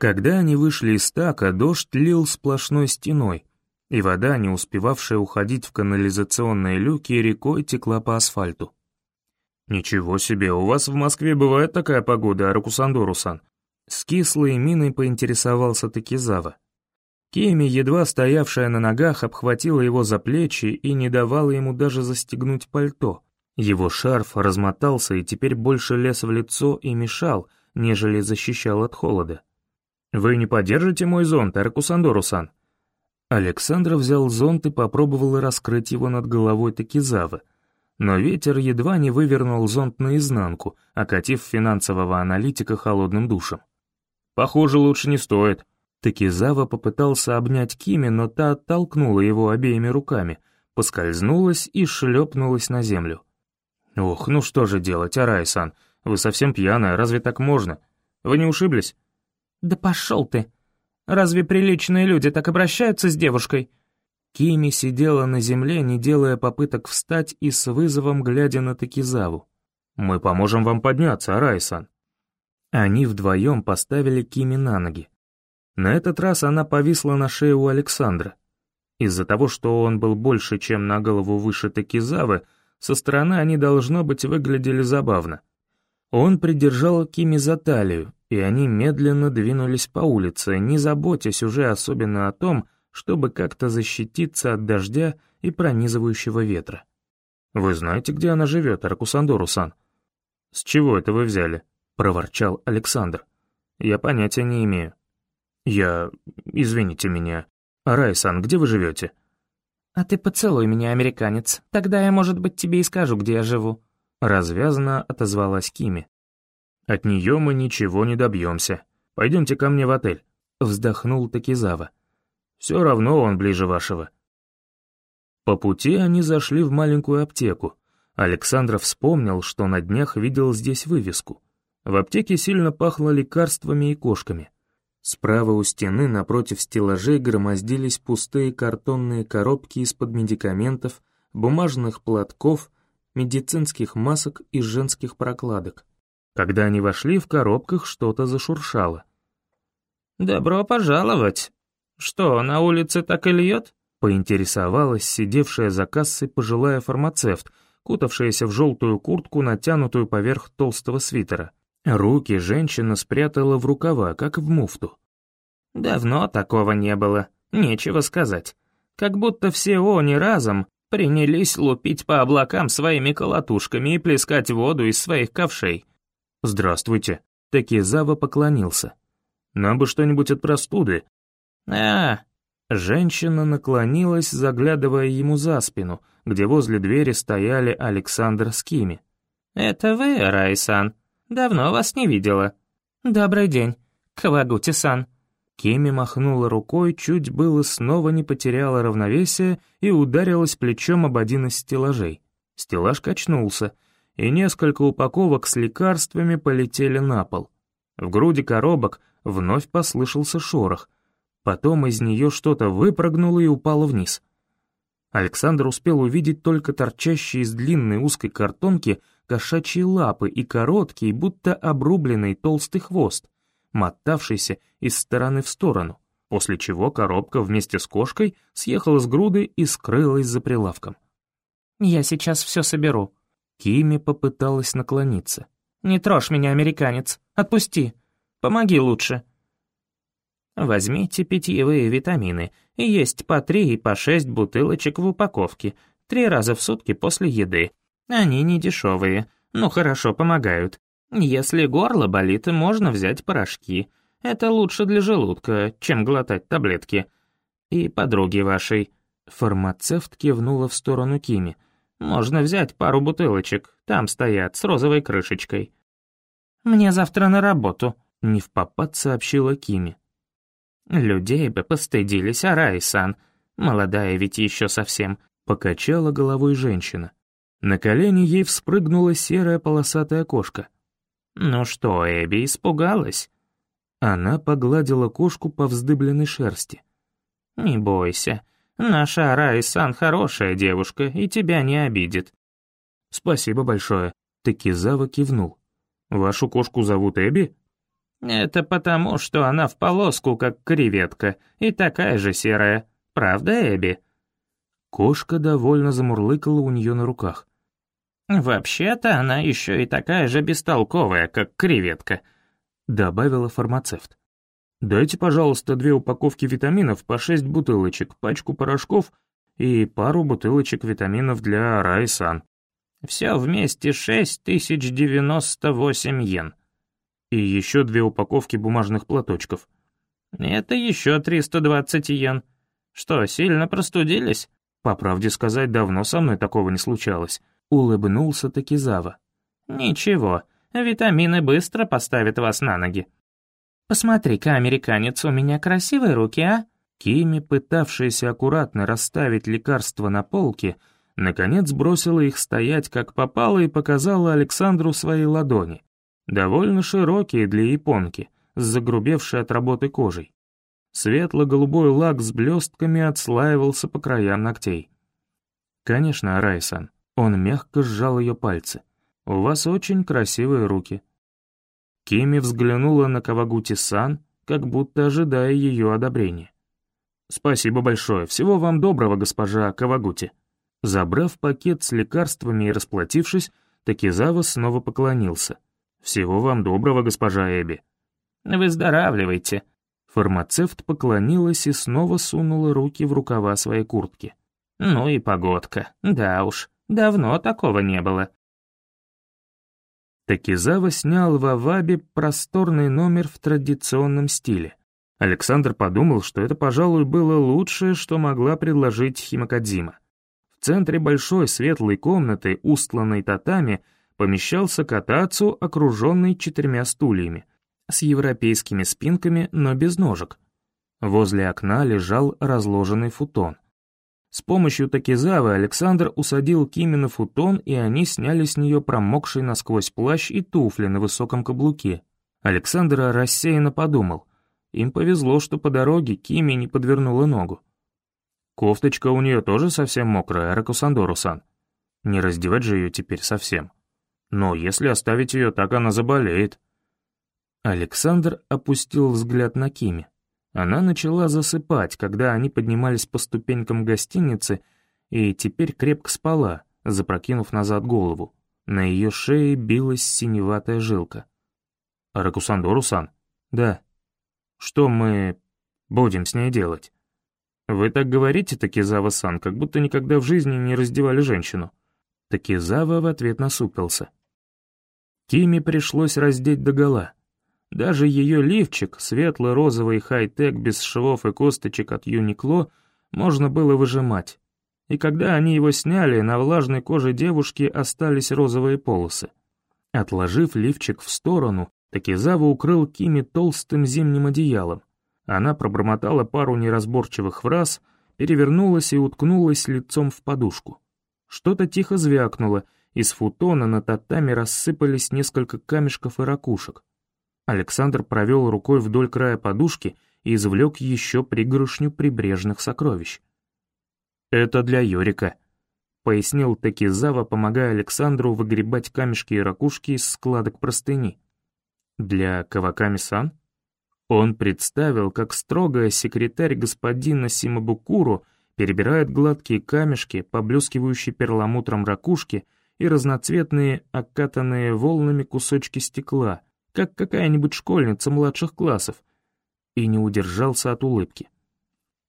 Когда они вышли из стака, дождь лил сплошной стеной, и вода, не успевавшая уходить в канализационные люки, рекой текла по асфальту. «Ничего себе, у вас в Москве бывает такая погода, Аракусандорусан?» С кислой миной поинтересовался Такизава. Кеми, едва стоявшая на ногах, обхватила его за плечи и не давала ему даже застегнуть пальто. Его шарф размотался и теперь больше лез в лицо и мешал, нежели защищал от холода. «Вы не подержите мой зонт, Аракусандорусан?» Александр взял зонт и попробовал раскрыть его над головой Такизавы, но ветер едва не вывернул зонт наизнанку, окатив финансового аналитика холодным душем. «Похоже, лучше не стоит». Такизава попытался обнять Кими, но та оттолкнула его обеими руками, поскользнулась и шлепнулась на землю. «Ох, ну что же делать, Арай-сан, вы совсем пьяная, разве так можно? Вы не ушиблись?» «Да пошел ты! Разве приличные люди так обращаются с девушкой?» Кими сидела на земле, не делая попыток встать и с вызовом глядя на Такизаву. «Мы поможем вам подняться, Арай-сан». Они вдвоем поставили Кими на ноги. На этот раз она повисла на шее у Александра. Из-за того, что он был больше, чем на голову выше Такизавы, со стороны они, должно быть, выглядели забавно. Он придержал Кими за талию, и они медленно двинулись по улице, не заботясь уже особенно о том, чтобы как-то защититься от дождя и пронизывающего ветра. «Вы знаете, где она живет, Аркусандору-сан?» «С чего это вы взяли?» — проворчал Александр. «Я понятия не имею». «Я... извините меня. Райсан, где вы живете?» «А ты поцелуй меня, американец. Тогда я, может быть, тебе и скажу, где я живу». Развязно отозвалась Кими. «От нее мы ничего не добьемся. Пойдемте ко мне в отель», — вздохнул Такизава. «Все равно он ближе вашего». По пути они зашли в маленькую аптеку. Александров вспомнил, что на днях видел здесь вывеску. В аптеке сильно пахло лекарствами и кошками. Справа у стены напротив стеллажей громоздились пустые картонные коробки из-под медикаментов, бумажных платков, медицинских масок и женских прокладок. Когда они вошли, в коробках что-то зашуршало. «Добро пожаловать! Что, на улице так и льет?» поинтересовалась сидевшая за кассой пожилая фармацевт, кутавшаяся в желтую куртку, натянутую поверх толстого свитера. Руки женщина спрятала в рукава, как в муфту. «Давно такого не было, нечего сказать. Как будто все они разом принялись лупить по облакам своими колотушками и плескать воду из своих ковшей». «Здравствуйте», — Такизава поклонился. «Нам бы что-нибудь от простуды». «А, Женщина наклонилась, заглядывая ему за спину, где возле двери стояли Александр с Кими. «Это вы, Райсан? Давно вас не видела». «Добрый день, Кавагути-сан». Кими махнула рукой, чуть было снова не потеряла равновесие и ударилась плечом об один из стеллажей. Стеллаж качнулся, и несколько упаковок с лекарствами полетели на пол. В груди коробок вновь послышался шорох. Потом из нее что-то выпрыгнуло и упало вниз. Александр успел увидеть только торчащие из длинной узкой картонки кошачьи лапы и короткий, будто обрубленный толстый хвост — мотавшийся из стороны в сторону, после чего коробка вместе с кошкой съехала с груды и скрылась за прилавком. «Я сейчас все соберу». Кими попыталась наклониться. «Не трожь меня, американец. Отпусти. Помоги лучше». Возьмите питьевые витамины. Есть по три и по шесть бутылочек в упаковке, три раза в сутки после еды. Они не дешевые, но хорошо помогают. Если горло болит, можно взять порошки. Это лучше для желудка, чем глотать таблетки. И подруги вашей». Фармацевт кивнула в сторону Кими. «Можно взять пару бутылочек, там стоят, с розовой крышечкой». «Мне завтра на работу», — не в попад сообщила Кими. «Людей бы постыдились, Арай-сан. Молодая ведь еще совсем», — покачала головой женщина. На колени ей вспрыгнула серая полосатая кошка — «Ну что, Эбби, испугалась?» Она погладила кошку по вздыбленной шерсти. «Не бойся, наша Арай-сан хорошая девушка и тебя не обидит». «Спасибо большое», — Такизава кивнул. «Вашу кошку зовут Эбби?» «Это потому, что она в полоску, как креветка, и такая же серая. Правда, Эбби?» Кошка довольно замурлыкала у нее на руках. «Вообще-то она еще и такая же бестолковая, как креветка», — добавила фармацевт. «Дайте, пожалуйста, две упаковки витаминов по шесть бутылочек, пачку порошков и пару бутылочек витаминов для Райсан». «Все вместе шесть тысяч девяносто восемь йен». «И еще две упаковки бумажных платочков». «Это еще триста двадцать йен. Что, сильно простудились?» По правде сказать, давно со мной такого не случалось. Улыбнулся Такизава. «Ничего, витамины быстро поставят вас на ноги». «Посмотри-ка, американец, у меня красивые руки, а?» Кими, пытавшаяся аккуратно расставить лекарства на полке, наконец бросила их стоять как попало и показала Александру свои ладони. Довольно широкие для японки, с загрубевшей от работы кожей. Светло-голубой лак с блестками отслаивался по краям ногтей. «Конечно, Арайсан», он мягко сжал ее пальцы. «У вас очень красивые руки». Кими взглянула на Кавагути-сан, как будто ожидая ее одобрения. «Спасибо большое. Всего вам доброго, госпожа Кавагути». Забрав пакет с лекарствами и расплатившись, Такизава снова поклонился. «Всего вам доброго, госпожа Эбби». «Выздоравливайте». Фармацевт поклонилась и снова сунула руки в рукава своей куртки. «Ну и погодка, да уж». Давно такого не было. Такизава снял в Авабе просторный номер в традиционном стиле. Александр подумал, что это, пожалуй, было лучшее, что могла предложить Химакадзима. В центре большой светлой комнаты, устланной татами, помещался катацу, окруженный четырьмя стульями, с европейскими спинками, но без ножек. Возле окна лежал разложенный футон — с помощью Такизавы Александр усадил Кими на футон, и они сняли с нее промокший насквозь плащ и туфли на высоком каблуке. Александр рассеянно подумал. Им повезло, что по дороге Кими не подвернула ногу. Кофточка у нее тоже совсем мокрая, Ракусандору-сан. Не раздевать же ее теперь совсем. Но если оставить ее так, она заболеет. Александр опустил взгляд на Кими. Она начала засыпать, когда они поднимались по ступенькам гостиницы, и теперь крепко спала, запрокинув назад голову. На ее шее билась синеватая жилка. «Ракусандору-сан?» «Да». «Что мы будем с ней делать?» «Вы так говорите, Такизава-сан, как будто никогда в жизни не раздевали женщину». Такизава в ответ насупился. Кими пришлось раздеть догола. Даже ее лифчик, светло-розовый хай-тек без швов и косточек от Юникло, можно было выжимать. И когда они его сняли, на влажной коже девушки остались розовые полосы. Отложив лифчик в сторону, Такизава укрыл Кими толстым зимним одеялом. Она пробормотала пару неразборчивых фраз, перевернулась и уткнулась лицом в подушку. Что-то тихо звякнуло, из футона на татами рассыпались несколько камешков и ракушек. Александр провел рукой вдоль края подушки и извлек еще пригоршню прибрежных сокровищ. «Это для Йорика», — пояснил Такизава, помогая Александру выгребать камешки и ракушки из складок простыни. «Для Каваками-сан?» Он представил, как строгая секретарь господина Симабукуру перебирает гладкие камешки, поблескивающие перламутром ракушки и разноцветные, окатанные волнами кусочки стекла — как какая-нибудь школьница младших классов, и не удержался от улыбки.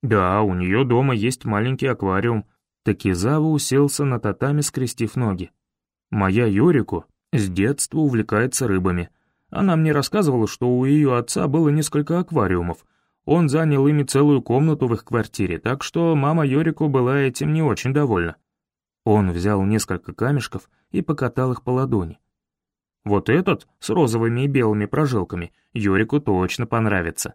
«Да, у нее дома есть маленький аквариум». Такизава уселся на татами, скрестив ноги. «Моя Юрику с детства увлекается рыбами. Она мне рассказывала, что у ее отца было несколько аквариумов. Он занял ими целую комнату в их квартире, так что мама Йорику была этим не очень довольна. Он взял несколько камешков и покатал их по ладони. Вот этот, с розовыми и белыми прожилками, Юрику точно понравится.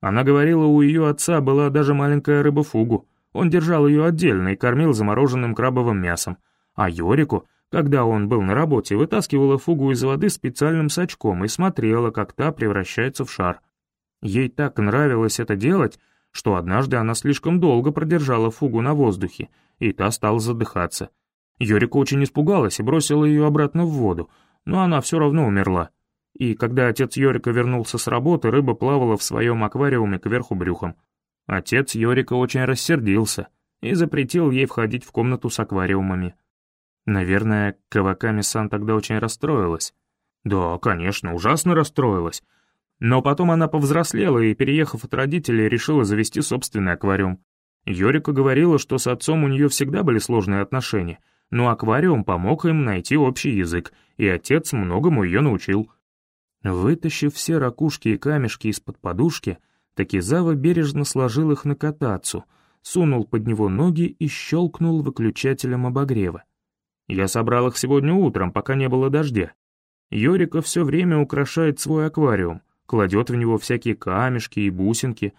Она говорила, у ее отца была даже маленькая рыба-фугу. Он держал ее отдельно и кормил замороженным крабовым мясом. А Йорику, когда он был на работе, вытаскивала фугу из воды специальным сачком и смотрела, как та превращается в шар. Ей так нравилось это делать, что однажды она слишком долго продержала фугу на воздухе, и та стала задыхаться. Йорика очень испугалась и бросила ее обратно в воду, но она все равно умерла. и когда отец Йорика вернулся с работы, рыба плавала в своем аквариуме кверху брюхом. Отец Йорика очень рассердился и запретил ей входить в комнату с аквариумами. Наверное, Каваками-сан тогда очень расстроилась. Да, конечно, ужасно расстроилась. Но потом она повзрослела и, переехав от родителей, решила завести собственный аквариум. Йорика говорила, что с отцом у нее всегда были сложные отношения, но аквариум помог им найти общий язык, и отец многому ее научил. Вытащив все ракушки и камешки из-под подушки, Такизава бережно сложил их на катацу, сунул под него ноги и щелкнул выключателем обогрева. Я собрал их сегодня утром, пока не было дождя. Йорика все время украшает свой аквариум, кладет в него всякие камешки и бусинки.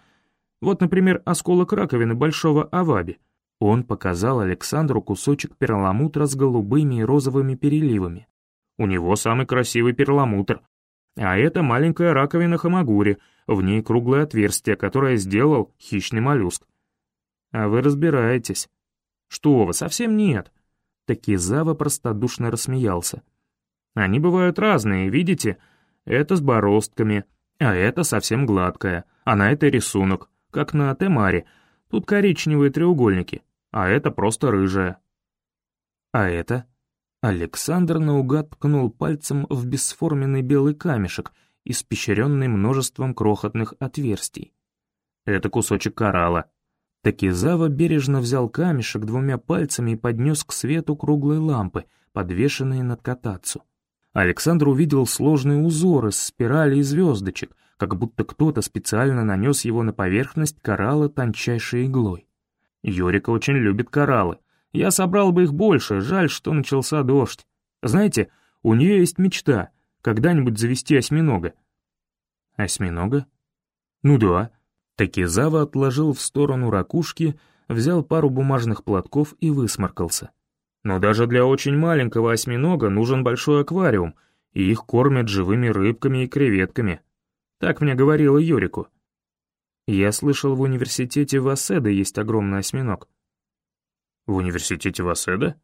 Вот, например, осколок раковины большого аваби. Он показал Александру кусочек перламутра с голубыми и розовыми переливами. У него самый красивый перламутр, а это маленькая раковина хамагури, в ней круглое отверстие, которое сделал хищный моллюск. А вы разбираетесь. Что вы, совсем нет. Такизава простодушно рассмеялся. Они бывают разные, видите? Это с бороздками, а это совсем гладкое, а на это рисунок, как на темаре. Тут коричневые треугольники, а это просто рыжая. А это? Александр наугад ткнул пальцем в бесформенный белый камешек, испещренный множеством крохотных отверстий. Это кусочек коралла. Такизава бережно взял камешек двумя пальцами и поднес к свету круглой лампы, подвешенной над катацу. Александр увидел сложный узор из спирали и звездочек, как будто кто-то специально нанес его на поверхность коралла тончайшей иглой. Юрика очень любит кораллы, я собрал бы их больше, жаль, что начался дождь. Знаете, у нее есть мечта — когда-нибудь завести осьминога». «Осьминога?» «Ну да». Такизава отложил в сторону ракушки, взял пару бумажных платков и высморкался. «Но даже для очень маленького осьминога нужен большой аквариум, и их кормят живыми рыбками и креветками. Так мне говорила Юрику». «Я слышал, в университете Васеда есть огромный осьминог». В университете Васеда?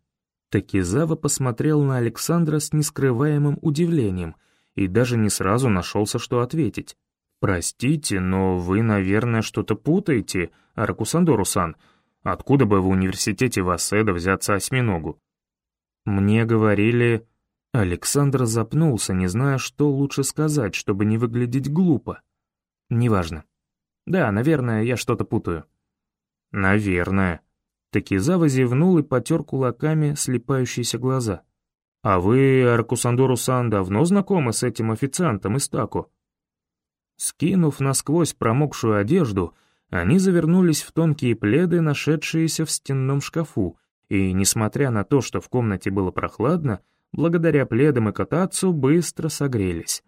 Такизава посмотрел на Александра с нескрываемым удивлением и даже не сразу нашелся, что ответить. «Простите, но вы, наверное, что-то путаете, Аракусандору-сан. Откуда бы в университете Васеда взяться осьминогу?» «Мне говорили...» Александр запнулся, не зная, что лучше сказать, чтобы не выглядеть глупо. «Неважно. Да, наверное, я что-то путаю». «Наверное», Такизава зевнул и потер кулаками слепающиеся глаза. «А вы, Аркусандору-сан, давно знакомы с этим официантом из Тако?» Скинув насквозь промокшую одежду, они завернулись в тонкие пледы, нашедшиеся в стенном шкафу, и, несмотря на то, что в комнате было прохладно, благодаря пледам и катацу быстро согрелись.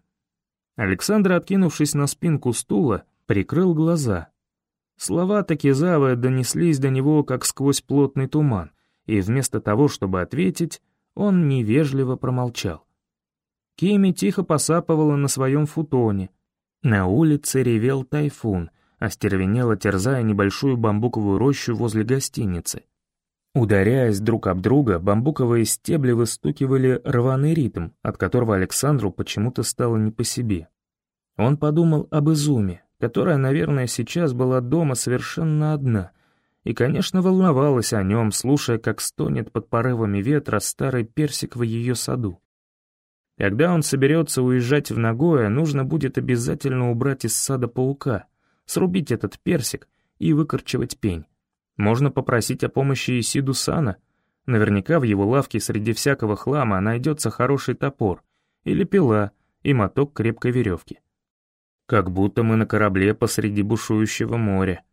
Александр, откинувшись на спинку стула, прикрыл глаза, Слова Такизавы донеслись до него, как сквозь плотный туман, и вместо того, чтобы ответить, он невежливо промолчал. Кими тихо посапывала на своем футоне. На улице ревел тайфун, остервенело терзая небольшую бамбуковую рощу возле гостиницы. Ударяясь друг об друга, бамбуковые стебли выстукивали рваный ритм, от которого Александру почему-то стало не по себе. Он подумал об Изуме, которая, наверное, сейчас была дома совершенно одна, и, конечно, волновалась о нем, слушая, как стонет под порывами ветра старый персик в ее саду. Когда он соберется уезжать в Нагоя, нужно будет обязательно убрать из сада паука, срубить этот персик и выкорчевать пень. Можно попросить о помощи Исиду Сана. Наверняка в его лавке среди всякого хлама найдется хороший топор, или пила, и моток крепкой веревки. Как будто мы на корабле посреди бушующего моря.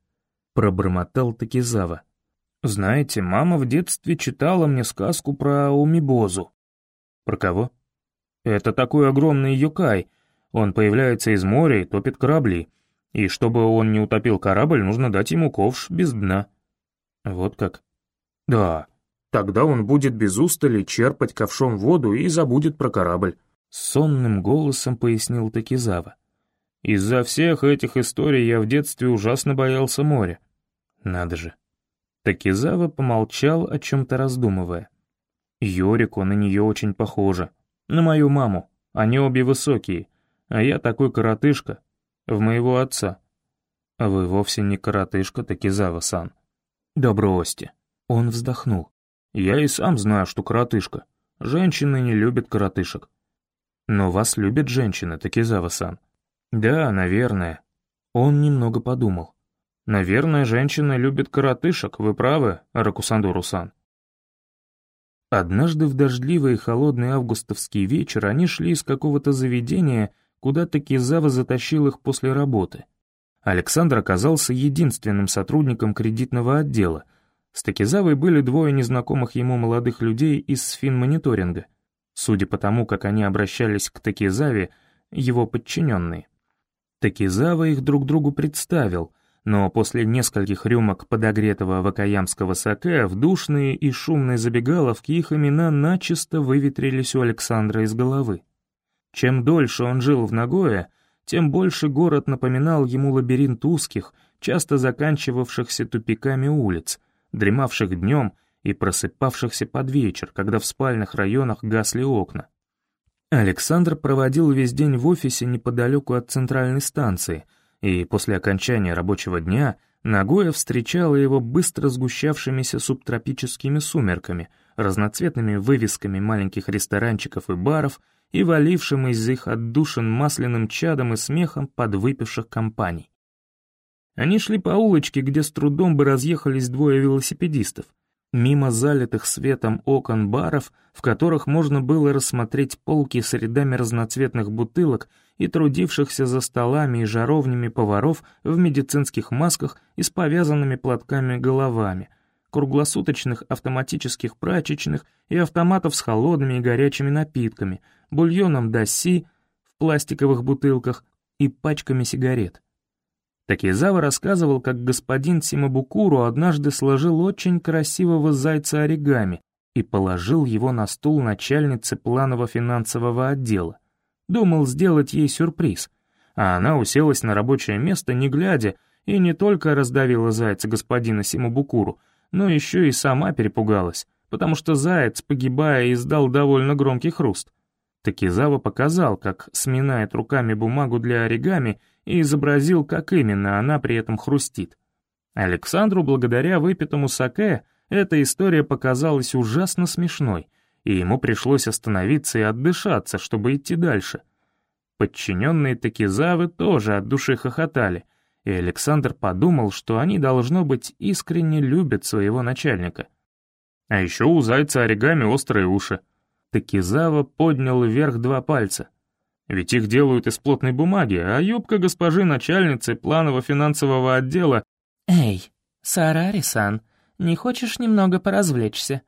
Пробормотал Такизава. Знаете, мама в детстве читала мне сказку про Умибозу. Про кого? Это такой огромный юкай. Он появляется из моря и топит корабли. И чтобы он не утопил корабль, нужно дать ему ковш без дна. Вот как? Да. Тогда он будет без устали черпать ковшом воду и забудет про корабль. Сонным голосом пояснил Такизава. Из-за всех этих историй я в детстве ужасно боялся моря. Надо же. Такизава помолчал, о чем-то раздумывая. Йорику на нее очень похоже. На мою маму. Они обе высокие. а я такой коротышка, в моего отца. А вы вовсе не коротышка, Такизава-сан. Да бросьте. Он вздохнул. Я и сам знаю, что коротышка. Женщины не любят коротышек. Но вас любят женщины, Такизава-сан. Да, наверное. Он немного подумал. Наверное, женщины любят коротышек, вы правы, Ракусандуру-сан. Однажды в дождливый и холодный августовский вечер они шли из какого-то заведения, куда Такизава затащил их после работы. Александр оказался единственным сотрудником кредитного отдела. С Такизавой были двое незнакомых ему молодых людей из финмониторинга. Судя по тому, как они обращались к Такизаве, его подчиненные. Такизава их друг другу представил — но после нескольких рюмок подогретого вакаямского саке в душные и шумные забегаловки их имена начисто выветрились у Александра из головы. Чем дольше он жил в Нагое, тем больше город напоминал ему лабиринт узких, часто заканчивавшихся тупиками улиц, дремавших днем и просыпавшихся под вечер, когда в спальных районах гасли окна. Александр проводил весь день в офисе неподалеку от центральной станции — и после окончания рабочего дня Нагоя встречала его быстро сгущавшимися субтропическими сумерками, разноцветными вывесками маленьких ресторанчиков и баров и валившим из их отдушин масляным чадом и смехом подвыпивших компаний. Они шли по улочке, где с трудом бы разъехались двое велосипедистов, мимо залитых светом окон баров, в которых можно было рассмотреть полки с рядами разноцветных бутылок и трудившихся за столами и жаровнями поваров в медицинских масках и с повязанными платками головами, круглосуточных автоматических прачечных и автоматов с холодными и горячими напитками, бульоном даси в пластиковых бутылках и пачками сигарет. Такизава рассказывал, как господин Симабукуру однажды сложил очень красивого зайца оригами и положил его на стул начальницы планово-финансового отдела. Думал сделать ей сюрприз, а она уселась на рабочее место, не глядя, и не только раздавила зайца господина Симабукуру, но еще и сама перепугалась, потому что заяц, погибая, издал довольно громкий хруст. Такизава показал, как сминает руками бумагу для оригами и изобразил, как именно она при этом хрустит. Александру, благодаря выпитому саке, эта история показалась ужасно смешной, и ему пришлось остановиться и отдышаться, чтобы идти дальше. Подчиненные Такизавы тоже от души хохотали, и Александр подумал, что они, должно быть, искренне любят своего начальника. А еще у зайца оригами острые уши. Такизава поднял вверх два пальца. Ведь их делают из плотной бумаги, а юбка госпожи начальницы планово-финансового отдела... «Эй, Сарари-сан, не хочешь немного поразвлечься?»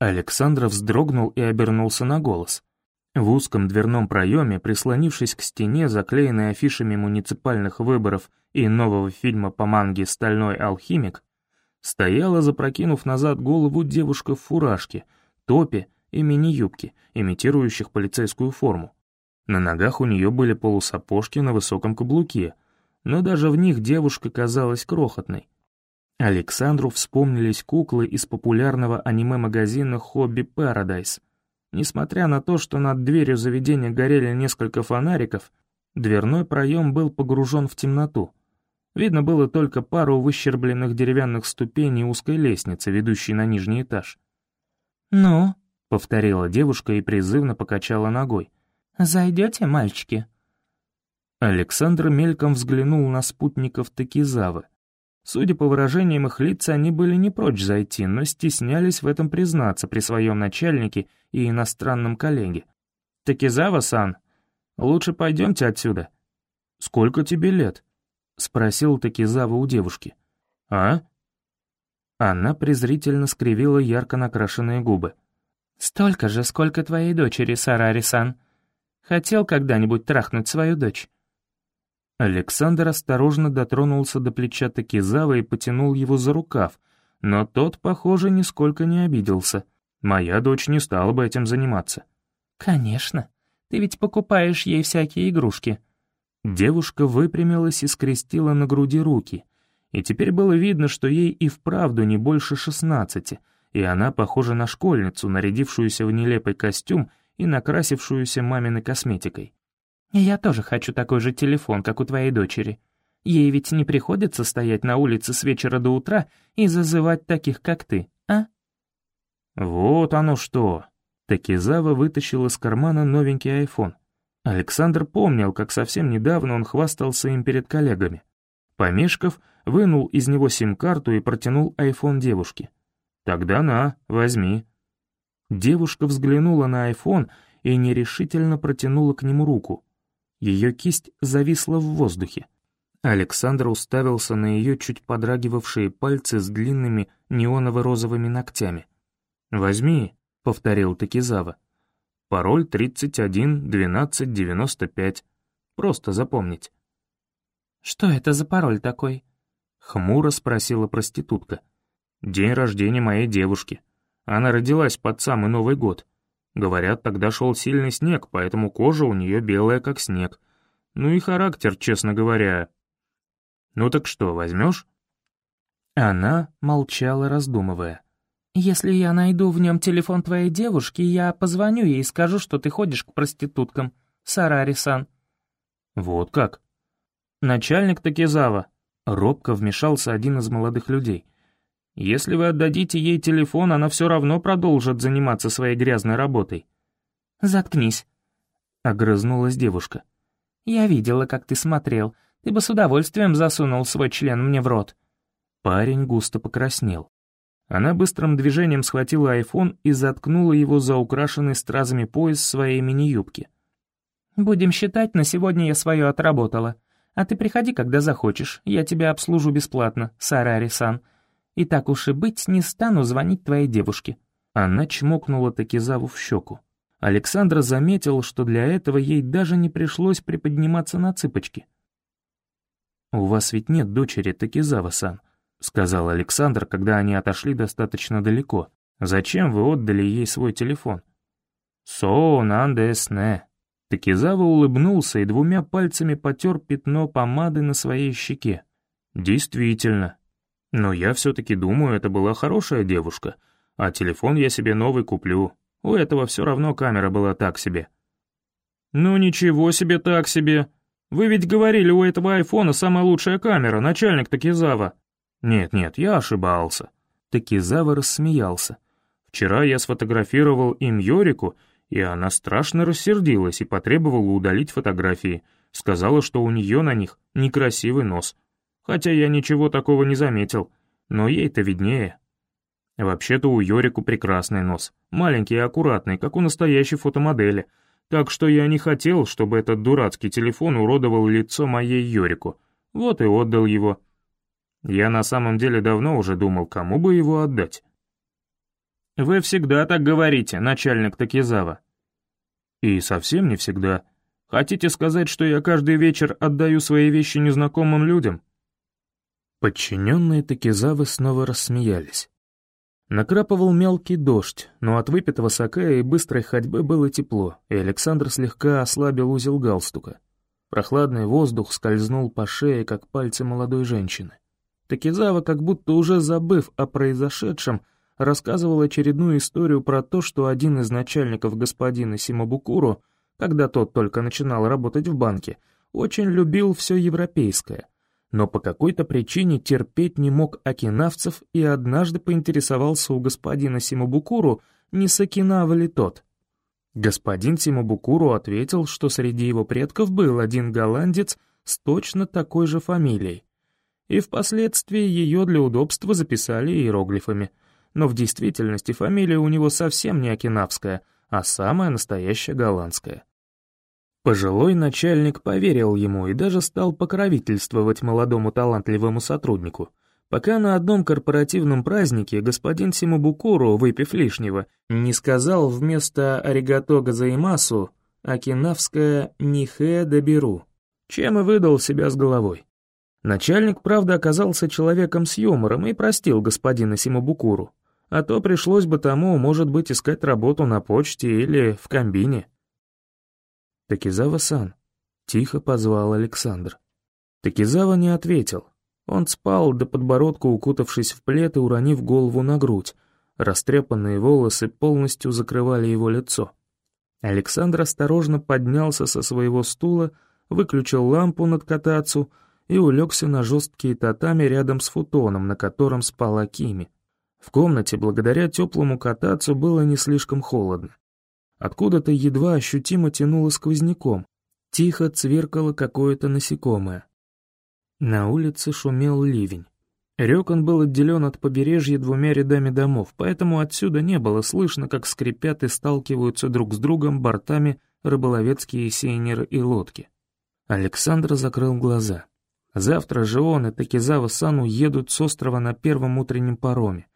Александр вздрогнул и обернулся на голос. В узком дверном проеме, прислонившись к стене, заклеенной афишами муниципальных выборов и нового фильма по манге «Стальной алхимик», стояла, запрокинув назад голову девушка в фуражке, топе и мини-юбке, имитирующих полицейскую форму. На ногах у нее были полусапожки на высоком каблуке, но даже в них девушка казалась крохотной. Александру вспомнились куклы из популярного аниме-магазина «Хобби Paradise. Несмотря на то, что над дверью заведения горели несколько фонариков, дверной проем был погружен в темноту. Видно было только пару выщербленных деревянных ступеней узкой лестницы, ведущей на нижний этаж. «Ну?» — повторила девушка и призывно покачала ногой. «Зайдете, мальчики?» Александр мельком взглянул на спутников Такизавы. Судя по выражениям их лиц, они были не прочь зайти, но стеснялись в этом признаться при своем начальнике и иностранном коллеге. «Такизава-сан, лучше пойдемте отсюда». «Сколько тебе лет?» — спросил Такизава у девушки. «А?» Она презрительно скривила ярко накрашенные губы. «Столько же, сколько твоей дочери, Сарари-сан. Хотел когда-нибудь трахнуть свою дочь?» Александр осторожно дотронулся до плеча Такизава и потянул его за рукав, но тот, похоже, нисколько не обиделся. Моя дочь не стала бы этим заниматься. «Конечно. Ты ведь покупаешь ей всякие игрушки». Девушка выпрямилась и скрестила на груди руки, и теперь было видно, что ей и вправду не больше шестнадцати, и она похожа на школьницу, нарядившуюся в нелепый костюм и накрасившуюся маминой косметикой. «Я тоже хочу такой же телефон, как у твоей дочери. Ей ведь не приходится стоять на улице с вечера до утра и зазывать таких, как ты, а?» «Вот оно что!» Такизава вытащил из кармана новенький айфон. Александр помнил, как совсем недавно он хвастался им перед коллегами. Помешков, вынул из него сим-карту и протянул айфон девушке. «Тогда на, возьми». Девушка взглянула на айфон и нерешительно протянула к нему руку. Ее кисть зависла в воздухе. Александр уставился на ее чуть подрагивавшие пальцы с длинными неоново-розовыми ногтями. «Возьми», — повторил Такизава. «Пароль 311295. Просто запомнить». «Что это за пароль такой?» — хмуро спросила проститутка. «День рождения моей девушки. Она родилась под самый Новый год. Говорят, тогда шел сильный снег, поэтому кожа у нее белая, как снег. Ну и характер, честно говоря. Ну так что, возьмешь?» Она молчала, раздумывая. «Если я найду в нем телефон твоей девушки, я позвоню ей и скажу, что ты ходишь к проституткам. Сарари-сан». «Вот как?» «Начальник Такизава», — робко вмешался один из молодых людей. «Если вы отдадите ей телефон, она все равно продолжит заниматься своей грязной работой». «Заткнись», — огрызнулась девушка. «Я видела, как ты смотрел. Ты бы с удовольствием засунул свой член мне в рот». Парень густо покраснел. Она быстрым движением схватила айфон и заткнула его за украшенный стразами пояс своей мини-юбки. «Будем считать, на сегодня я свое отработала. А ты приходи, когда захочешь, я тебя обслужу бесплатно, Сарари-сан. И так уж и быть, не стану звонить твоей девушке». Она чмокнула Такизаву в щеку. Александра заметил, что для этого ей даже не пришлось приподниматься на цыпочки. «У вас ведь нет дочери Такизава-сан», — сказал Александр, когда они отошли достаточно далеко. «Зачем вы отдали ей свой телефон?» «Со нандесне», Такизава улыбнулся и двумя пальцами потер пятно помады на своей щеке. «Действительно. Но я все-таки думаю, это была хорошая девушка, а телефон я себе новый куплю. У этого все равно камера была так себе». «Ну ничего себе так себе. Вы ведь говорили, у этого айфона самая лучшая камера, начальник Такизава». «Нет-нет, я ошибался». Такизава рассмеялся. «Вчера я сфотографировал им Йорику, и она страшно рассердилась и потребовала удалить фотографии. Сказала, что у нее на них некрасивый нос. Хотя я ничего такого не заметил, но ей-то виднее. Вообще-то у Йорику прекрасный нос, маленький и аккуратный, как у настоящей фотомодели, так что я не хотел, чтобы этот дурацкий телефон уродовал лицо моей Йорику, вот и отдал его. Я на самом деле давно уже думал, кому бы его отдать. «Вы всегда так говорите, начальник Такизава». «И совсем не всегда. Хотите сказать, что я каждый вечер отдаю свои вещи незнакомым людям?» Подчиненные Такизавы снова рассмеялись. Накрапывал мелкий дождь, но от выпитого саке и быстрой ходьбы было тепло, и Александр слегка ослабил узел галстука. Прохладный воздух скользнул по шее, как пальцы молодой женщины. Такизава, как будто уже забыв о произошедшем, рассказывал очередную историю про то, что один из начальников господина Симабукуру, когда тот только начинал работать в банке, очень любил все европейское, но по какой-то причине терпеть не мог окинавцев и однажды поинтересовался у господина Симабукуру, не с Окинава ли тот. Господин Симабукуру ответил, что среди его предков был один голландец с точно такой же фамилией, и впоследствии ее для удобства записали иероглифами — но в действительности фамилия у него совсем не окинавская, а самая настоящая голландская. Пожилой начальник поверил ему и даже стал покровительствовать молодому талантливому сотруднику, пока на одном корпоративном празднике господин Симабукуру, выпив лишнего, не сказал вместо «аригато газаимасу» «акинавская нихэ доберу», чем и выдал себя с головой. Начальник, правда, оказался человеком с юмором и простил господина Симабукуру, а то пришлось бы тому, может быть, искать работу на почте или в комбине. «Такизава-сан», — тихо позвал Александр. Такизава не ответил. Он спал до подбородка, укутавшись в плед и уронив голову на грудь. Растрепанные волосы полностью закрывали его лицо. Александр осторожно поднялся со своего стула, выключил лампу над катацу и улегся на жесткие татами рядом с футоном, на котором спала Кими. В комнате, благодаря теплому катацу, было не слишком холодно. Откуда-то едва ощутимо тянуло сквозняком. Тихо цверкало какое-то насекомое. На улице шумел ливень. Рёкон был отделен от побережья двумя рядами домов, поэтому отсюда не было слышно, как скрипят и сталкиваются друг с другом бортами рыболовецкие сейнеры и лодки. Александр закрыл глаза. Завтра же он и Такизава-сан уедут с острова на первом утреннем пароме.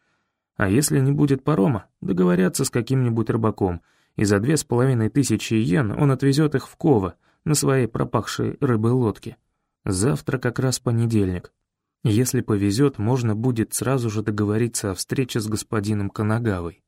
А если не будет парома, договорятся с каким-нибудь рыбаком, и за две с половиной тысячи йен он отвезет их в Кова на своей пропахшей рыбой лодке. Завтра как раз понедельник. Если повезет, можно будет сразу же договориться о встрече с господином Канагавой.